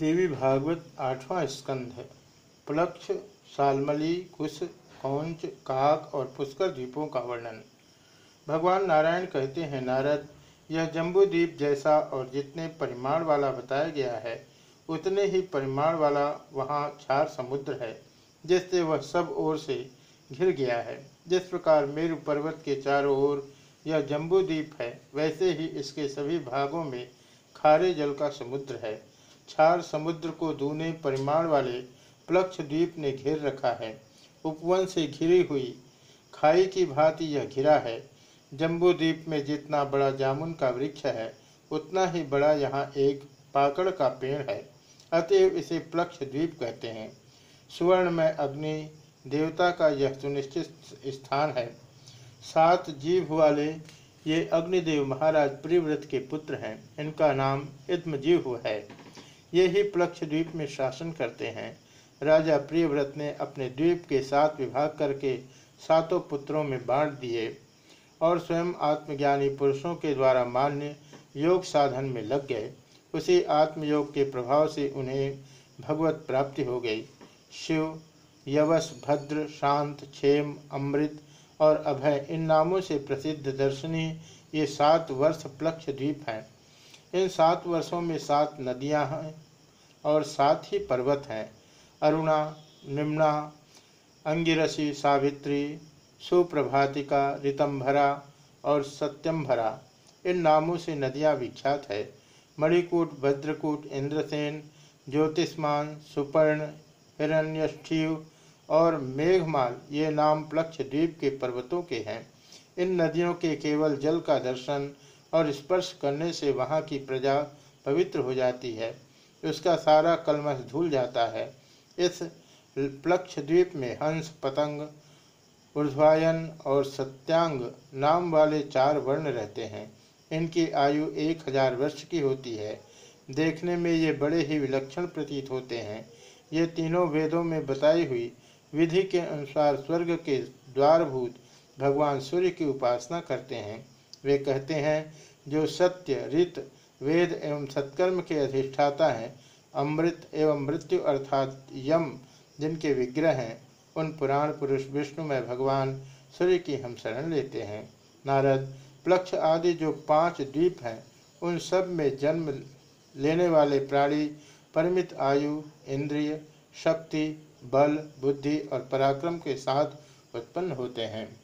देवी भागवत आठवां स्कंध प्लक्ष, सालमली, कुश, कौंच, काक और पुष्कर द्वीपों का वर्णन। भगवान नारायण कहते हैं, नारद, यह जम्बू द्वीप जैसा और जितने परिमाण वाला बताया गया है, उतने ही परिमाण वाला वहाँ चार समुद्र है, जिससे वह सब ओर से घिर गया है। जिस प्रकार मेरु पर्वत के चारों ओर यह जम्बू द्वीप है, वैसे ही इसके सभी भागों में खारे जल का समुद्र है। क्षार समुद्र को दूने परिमाण वाले प्लक्ष द्वीप ने घेर रखा है। उपवन से घिरी हुई खाई की भांति यह घिरा है। जम्बू द्वीप में जितना बड़ा जामुन का वृक्ष है, उतना ही बड़ा यहाँ एक पाकड़ का पेड़ है। अतएव इसे प्लक्ष द्वीप कहते हैं। सुवर्ण में अग्नि देवता का यह सुनिश्चित स्थान है। सात जीव वाले ये अग्निदेव महाराज प्रिव्रत के पुत्र हैं। इनका नाम इद्मजीव है। ये ही प्लक्ष द्वीप में शासन करते हैं। राजा प्रियव्रत ने अपने द्वीप के साथ विभाग करके सातों पुत्रों में बांट दिए और स्वयं आत्मज्ञानी पुरुषों के द्वारा मान्य योग साधन में लग गए। उसी आत्मयोग के प्रभाव से उन्हें भगवत प्राप्ति हो गई। शिव, यवस, भद्र, शांत, क्षेम, अमृत और अभय इन नामों से प्रसिद्ध दर्शनी ये सात वर्ष प्लक्ष द्वीप हैं। इन सात वर्षों में सात नदियाँ हैं और सात ही पर्वत हैं। अरुणा, निम्ना, अंगिरसी, सावित्री, सुप्रभातिका, रितंभरा और सत्यम्भरा इन नामों से नदियाँ विख्यात है। मणिकूट, भद्रकूट, इंद्रसेन, ज्योतिष्मान, सुपर्ण, हिरण्यष्ठीव और मेघमाल, ये नाम प्लक्ष द्वीप के पर्वतों के हैं। इन नदियों के केवल जल का दर्शन और स्पर्श करने से वहाँ की प्रजा पवित्र हो जाती है। उसका सारा कलमश धूल जाता है। इस प्लक्ष द्वीप में हंस, पतंग, ऊर्ध्वायन और सत्यांग नाम वाले चार वर्ण रहते हैं। इनकी आयु एक हज़ार वर्ष की होती है। देखने में ये बड़े ही विलक्षण प्रतीत होते हैं। ये तीनों वेदों में बताई हुई विधि के अनुसार स्वर्ग के द्वारभूत भगवान सूर्य की उपासना करते हैं। वे कहते हैं, जो सत्य रित वेद एवं सत्कर्म के अधिष्ठाता हैं, अमृत एवं मृत्यु अर्थात यम, जिनके विग्रह हैं, उन पुराण पुरुष विष्णु में भगवान सूर्य की हम शरण लेते हैं। नारद, प्लक्ष आदि जो पाँच द्वीप हैं, उन सब में जन्म लेने वाले प्राणी, परिमित आयु, इंद्रिय, शक्ति, बल, बुद्धि और पराक्रम के साथ उत्पन्न होते हैं।